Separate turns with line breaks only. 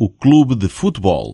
o clube de futebol.